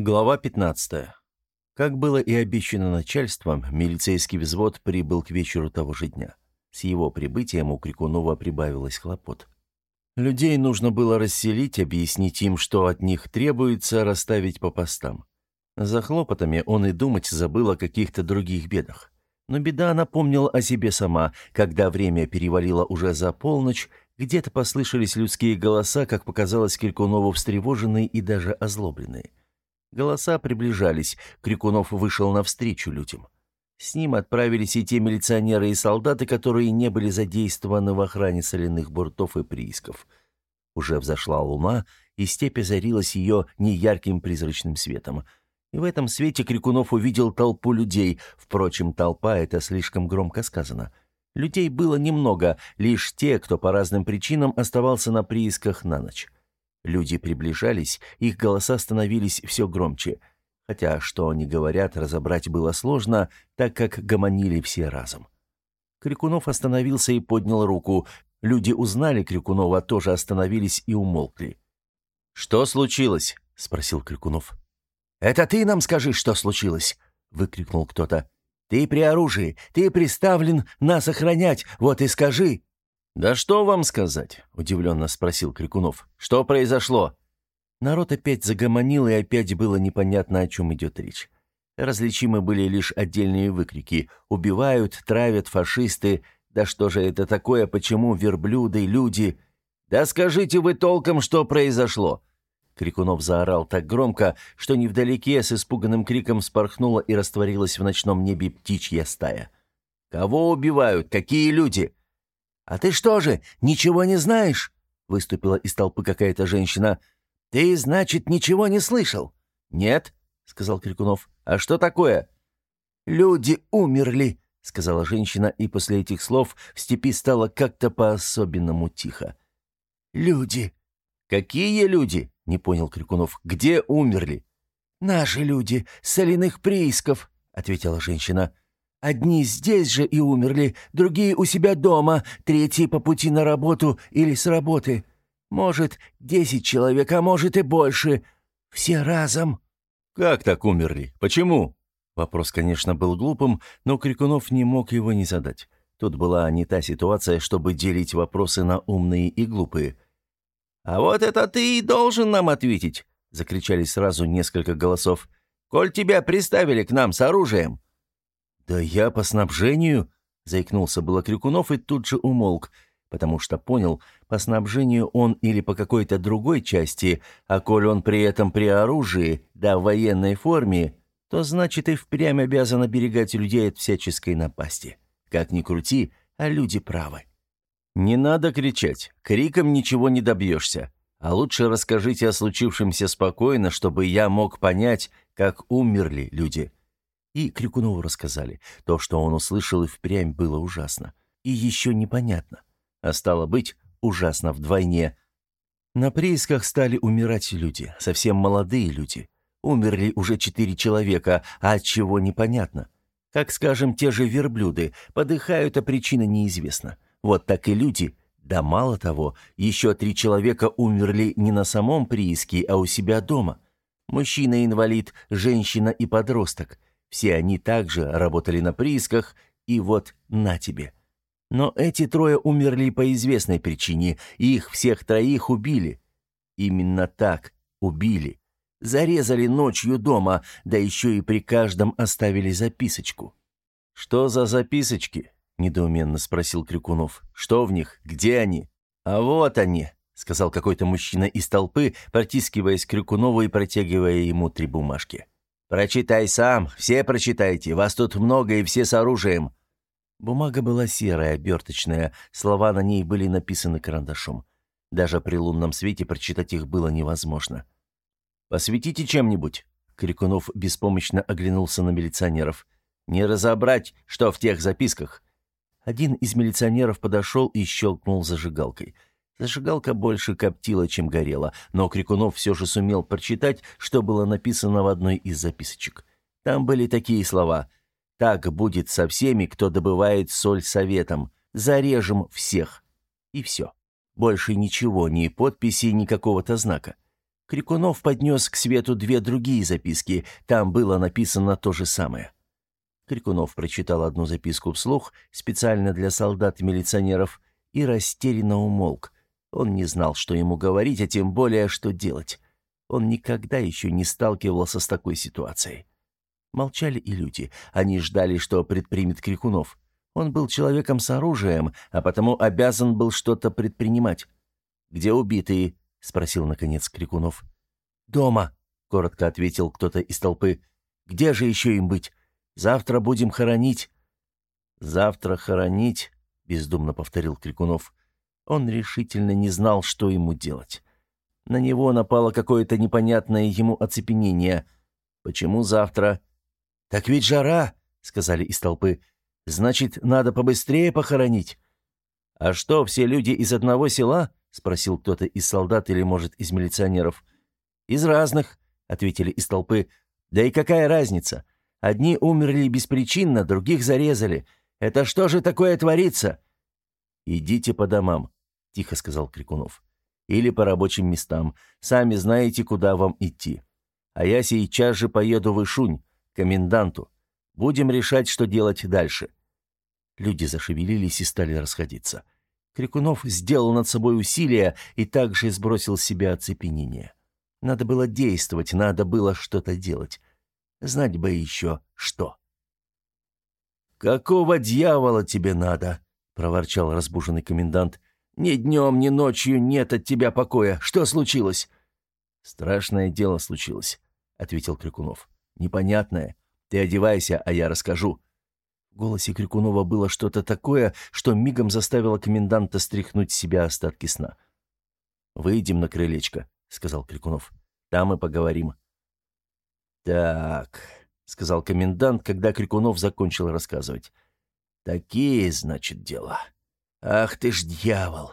Глава 15. Как было и обещано начальством, милицейский взвод прибыл к вечеру того же дня. С его прибытием у Крикунова прибавилось хлопот. Людей нужно было расселить, объяснить им, что от них требуется, расставить по постам. За хлопотами он и думать забыл о каких-то других бедах. Но беда напомнила о себе сама, когда время перевалило уже за полночь, где-то послышались людские голоса, как показалось Крикунову встревоженные и даже озлобленные. Голоса приближались, Крикунов вышел навстречу людям. С ним отправились и те милиционеры и солдаты, которые не были задействованы в охране соляных бортов и приисков. Уже взошла луна, и степь озарилась ее неярким призрачным светом. И в этом свете Крикунов увидел толпу людей. Впрочем, толпа — это слишком громко сказано. Людей было немного, лишь те, кто по разным причинам оставался на приисках на ночь. Люди приближались, их голоса становились все громче. Хотя, что они говорят, разобрать было сложно, так как гомонили все разом. Крикунов остановился и поднял руку. Люди узнали Крикунова, тоже остановились и умолкли. «Что случилось?» — спросил Крикунов. «Это ты нам скажи, что случилось!» — выкрикнул кто-то. «Ты при оружии, ты приставлен нас охранять, вот и скажи!» «Да что вам сказать?» — удивленно спросил Крикунов. «Что произошло?» Народ опять загомонил, и опять было непонятно, о чем идет речь. Различимы были лишь отдельные выкрики «Убивают, травят, фашисты», «Да что же это такое, почему верблюды, люди?» «Да скажите вы толком, что произошло!» Крикунов заорал так громко, что невдалеке с испуганным криком спорхнула и растворилась в ночном небе птичья стая. «Кого убивают? Какие люди?» «А ты что же, ничего не знаешь?» — выступила из толпы какая-то женщина. «Ты, значит, ничего не слышал?» «Нет», — сказал Крикунов. «А что такое?» «Люди умерли», — сказала женщина, и после этих слов в степи стало как-то по-особенному тихо. «Люди». «Какие люди?» — не понял Крикунов. «Где умерли?» «Наши люди, соляных приисков», — ответила женщина. Одни здесь же и умерли, другие у себя дома, третьи по пути на работу или с работы. Может, десять человек, а может и больше. Все разом». «Как так умерли? Почему?» Вопрос, конечно, был глупым, но Крикунов не мог его не задать. Тут была не та ситуация, чтобы делить вопросы на умные и глупые. «А вот это ты и должен нам ответить!» — закричали сразу несколько голосов. «Коль тебя приставили к нам с оружием!» «Да я по снабжению», — заикнулся было Крюкунов и тут же умолк, потому что понял, по снабжению он или по какой-то другой части, а коль он при этом при оружии, да в военной форме, то значит и впрямь обязан оберегать людей от всяческой напасти. Как ни крути, а люди правы. «Не надо кричать, криком ничего не добьешься. А лучше расскажите о случившемся спокойно, чтобы я мог понять, как умерли люди», и Крюкунову рассказали. То, что он услышал и впрямь было ужасно. И еще непонятно. А стало быть, ужасно вдвойне. На приисках стали умирать люди, совсем молодые люди. Умерли уже четыре человека, а от чего непонятно. Как, скажем, те же верблюды, подыхают, а причина неизвестна. Вот так и люди. Да мало того, еще три человека умерли не на самом прииске, а у себя дома. Мужчина-инвалид, женщина и подросток. Все они также работали на приисках, и вот на тебе. Но эти трое умерли по известной причине, и их всех троих убили. Именно так, убили. Зарезали ночью дома, да еще и при каждом оставили записочку. «Что за записочки?» — недоуменно спросил Крюкунов. «Что в них? Где они?» «А вот они», — сказал какой-то мужчина из толпы, протискиваясь к Крюкунову и протягивая ему три бумажки. «Прочитай сам, все прочитайте, вас тут много и все с оружием». Бумага была серая, оберточная, слова на ней были написаны карандашом. Даже при лунном свете прочитать их было невозможно. «Посветите чем-нибудь!» Крикунов беспомощно оглянулся на милиционеров. «Не разобрать, что в тех записках!» Один из милиционеров подошел и щелкнул зажигалкой – Зажигалка больше коптила, чем горела, но Крикунов все же сумел прочитать, что было написано в одной из записочек. Там были такие слова «Так будет со всеми, кто добывает соль советом. Зарежем всех». И все. Больше ничего, ни подписи, ни какого-то знака. Крикунов поднес к свету две другие записки. Там было написано то же самое. Крикунов прочитал одну записку вслух, специально для солдат и милиционеров, и растерянно умолк. Он не знал, что ему говорить, а тем более, что делать. Он никогда еще не сталкивался с такой ситуацией. Молчали и люди. Они ждали, что предпримет Крикунов. Он был человеком с оружием, а потому обязан был что-то предпринимать. «Где убитые?» — спросил, наконец, Крикунов. «Дома», — коротко ответил кто-то из толпы. «Где же еще им быть? Завтра будем хоронить». «Завтра хоронить», — бездумно повторил Крикунов. Он решительно не знал, что ему делать. На него напало какое-то непонятное ему оцепенение. «Почему завтра?» «Так ведь жара», — сказали из толпы. «Значит, надо побыстрее похоронить». «А что, все люди из одного села?» — спросил кто-то из солдат или, может, из милиционеров. «Из разных», — ответили из толпы. «Да и какая разница? Одни умерли беспричинно, других зарезали. Это что же такое творится?» «Идите по домам», — тихо сказал Крикунов. «Или по рабочим местам. Сами знаете, куда вам идти. А я сейчас же поеду в Ишунь, коменданту. Будем решать, что делать дальше». Люди зашевелились и стали расходиться. Крикунов сделал над собой усилие и также сбросил с себя оцепенение. Надо было действовать, надо было что-то делать. Знать бы еще что. «Какого дьявола тебе надо?» — проворчал разбуженный комендант. «Ни днем, ни ночью нет от тебя покоя. Что случилось?» «Страшное дело случилось», — ответил Крикунов. «Непонятное. Ты одевайся, а я расскажу. В голосе Крикунова было что-то такое, что мигом заставило коменданта стряхнуть с себя остатки сна. «Выйдем на крылечко», — сказал Крикунов. «Там и поговорим». «Так», — сказал комендант, когда Крикунов закончил рассказывать. «Такие, значит, дела. Ах ты ж дьявол!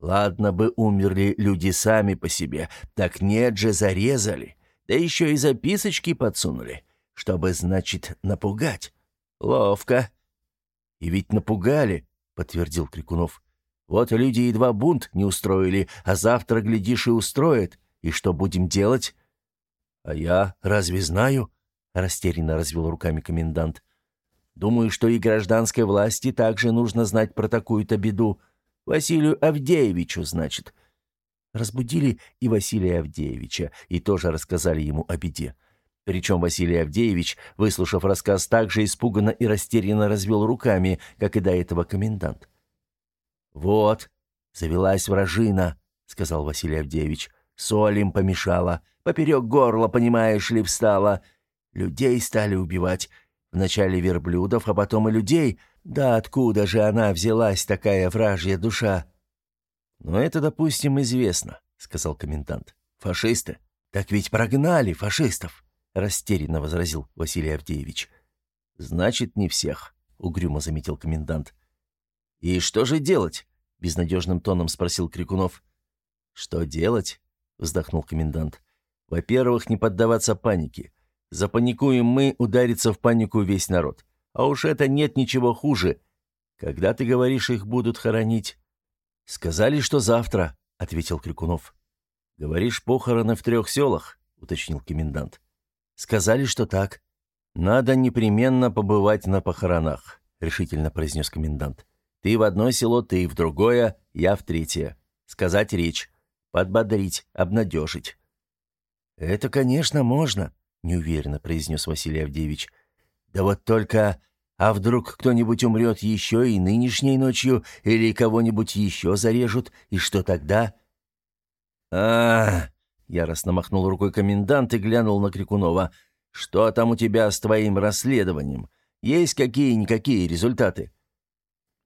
Ладно бы умерли люди сами по себе, так нет же, зарезали. Да еще и записочки подсунули, чтобы, значит, напугать. «Ловко». «И ведь напугали», — подтвердил Крикунов. «Вот люди едва бунт не устроили, а завтра, глядишь, и устроят. И что будем делать?» «А я разве знаю?» — растерянно развел руками комендант. «Думаю, что и гражданской власти также нужно знать про такую-то беду. Василию Авдеевичу, значит». Разбудили и Василия Авдеевича, и тоже рассказали ему о беде. Причем Василий Авдеевич, выслушав рассказ, также испуганно и растерянно развел руками, как и до этого комендант. «Вот, завелась вражина», — сказал Василий Авдеевич. «Соль помешала, поперек горла, понимаешь ли, встала. Людей стали убивать. Вначале верблюдов, а потом и людей. Да откуда же она взялась, такая вражья душа?» «Ну, это, допустим, известно», — сказал комендант. «Фашисты? Так ведь прогнали фашистов». — растерянно возразил Василий Авдеевич. «Значит, не всех», — угрюмо заметил комендант. «И что же делать?» — безнадежным тоном спросил Крикунов. «Что делать?» — вздохнул комендант. «Во-первых, не поддаваться панике. Запаникуем мы, ударится в панику весь народ. А уж это нет ничего хуже. Когда ты говоришь, их будут хоронить?» «Сказали, что завтра», — ответил Крикунов. «Говоришь, похороны в трех селах?» — уточнил комендант. «Сказали, что так». «Надо непременно побывать на похоронах», — решительно произнес комендант. «Ты в одно село, ты в другое, я в третье. Сказать речь, подбодрить, обнадежить». «Это, конечно, можно», — неуверенно произнес Василий Авдеевич. «Да вот только... А вдруг кто-нибудь умрет еще и нынешней ночью, или кого-нибудь еще зарежут, и что тогда?» «А, Яростно махнул рукой комендант и глянул на Крикунова. «Что там у тебя с твоим расследованием? Есть какие-никакие результаты?»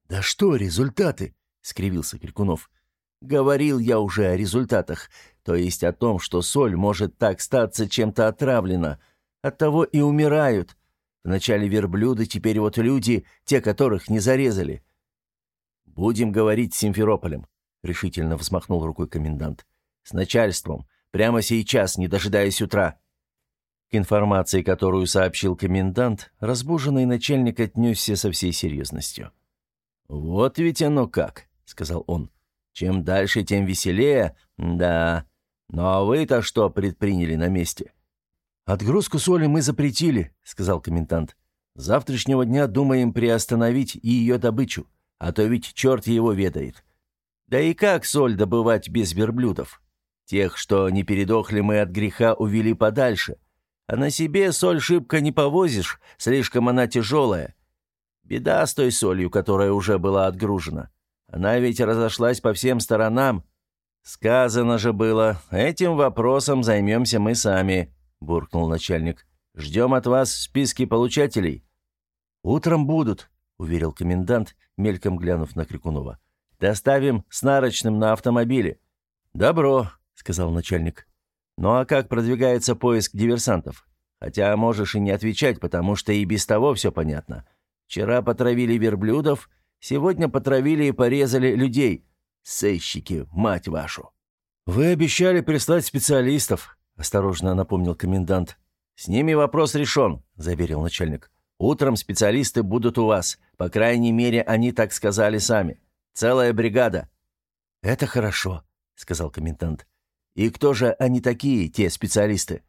«Да что результаты?» — скривился Крикунов. «Говорил я уже о результатах, то есть о том, что соль может так статься чем-то отравлена. Оттого и умирают. Вначале верблюды, теперь вот люди, те, которых не зарезали». «Будем говорить с Симферополем», — решительно взмахнул рукой комендант. «С начальством. Прямо сейчас, не дожидаясь утра». К информации, которую сообщил комендант, разбуженный начальник отнесся со всей серьезностью. «Вот ведь оно как», — сказал он. «Чем дальше, тем веселее. Да, «Ну а вы-то что предприняли на месте?» «Отгрузку соли мы запретили», — сказал комендант. «С завтрашнего дня думаем приостановить и ее добычу, а то ведь черт его ведает. Да и как соль добывать без верблюдов? Тех, что не передохли мы от греха, увели подальше. А на себе соль шибко не повозишь, слишком она тяжелая. Беда с той солью, которая уже была отгружена. Она ведь разошлась по всем сторонам. Сказано же было, этим вопросом займемся мы сами, буркнул начальник. Ждем от вас списки получателей. Утром будут, уверил комендант, мельком глянув на Крикунова. Доставим с нарочным на автомобиле. Добро, сказал начальник. «Ну а как продвигается поиск диверсантов? Хотя можешь и не отвечать, потому что и без того все понятно. Вчера потравили верблюдов, сегодня потравили и порезали людей. Сыщики, мать вашу!» «Вы обещали прислать специалистов», — осторожно напомнил комендант. «С ними вопрос решен», — заверил начальник. «Утром специалисты будут у вас. По крайней мере, они так сказали сами. Целая бригада». «Это хорошо», — сказал комендант. И кто же они такие, те специалисты?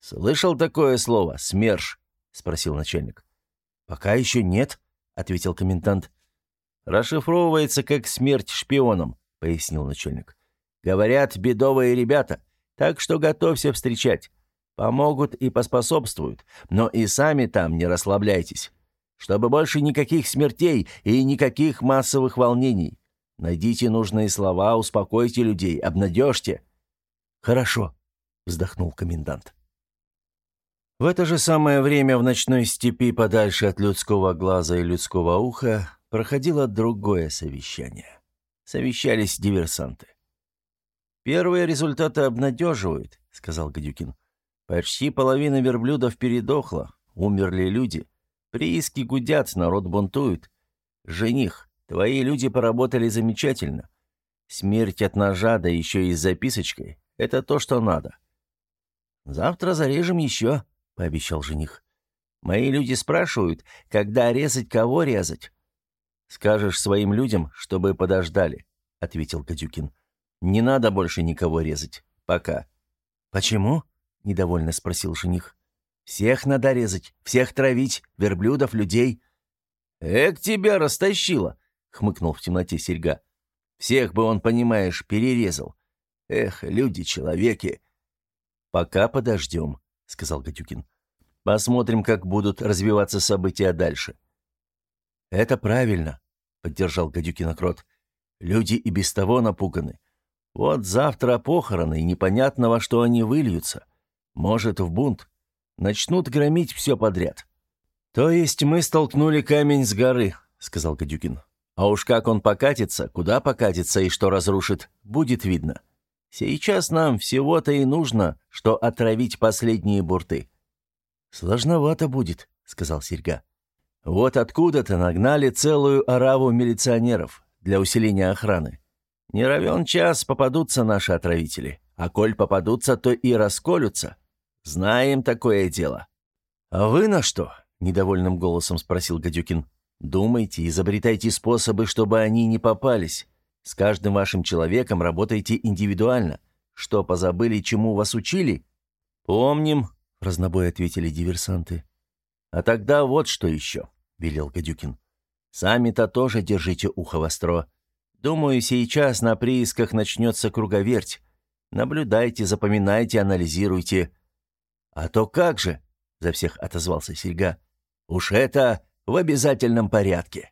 Слышал такое слово «СМЕРШ»? спросил начальник. Пока еще нет, ответил комендант. Расшифровывается как «смерть шпионам», пояснил начальник. Говорят, бедовые ребята, так что готовься встречать. Помогут и поспособствуют, но и сами там не расслабляйтесь. Чтобы больше никаких смертей и никаких массовых волнений. Найдите нужные слова, успокойте людей, обнадежьте. «Хорошо», — вздохнул комендант. В это же самое время в ночной степи, подальше от людского глаза и людского уха, проходило другое совещание. Совещались диверсанты. «Первые результаты обнадеживают», — сказал Гадюкин. «Почти половина верблюдов передохла, умерли люди. Прииски гудят, народ бунтует. Жених, твои люди поработали замечательно. Смерть от ножа, да еще и с записочкой. Это то, что надо». «Завтра зарежем еще», — пообещал жених. «Мои люди спрашивают, когда резать, кого резать». «Скажешь своим людям, чтобы подождали», — ответил Катюкин. «Не надо больше никого резать. Пока». «Почему?» — недовольно спросил жених. «Всех надо резать, всех травить, верблюдов, людей». «Эк, тебя растащило!» — хмыкнул в темноте серьга. «Всех бы он, понимаешь, перерезал. Эх, люди-человеки!» «Пока подождем», — сказал Гатюкин. «Посмотрим, как будут развиваться события дальше». «Это правильно», — поддержал Гадюкин Крот. «Люди и без того напуганы. Вот завтра похороны, и непонятно, во что они выльются. Может, в бунт. Начнут громить все подряд». «То есть мы столкнули камень с горы», — сказал Гадюкин. «А уж как он покатится, куда покатится и что разрушит, будет видно. Сейчас нам всего-то и нужно, что отравить последние бурты». «Сложновато будет», — сказал Серьга. «Вот откуда-то нагнали целую ораву милиционеров для усиления охраны. Не равен час попадутся наши отравители, а коль попадутся, то и расколются. Знаем такое дело». «А вы на что?» — недовольным голосом спросил Гадюкин. «Думайте, изобретайте способы, чтобы они не попались. С каждым вашим человеком работайте индивидуально. Что позабыли, чему вас учили? Помним, разнобой ответили диверсанты. А тогда вот что еще, велел Гадюкин. Сами-то тоже держите ухо востро. Думаю, сейчас на приисках начнется круговерть. Наблюдайте, запоминайте, анализируйте. А то как же, за всех отозвался Серьга. Уж это в обязательном порядке.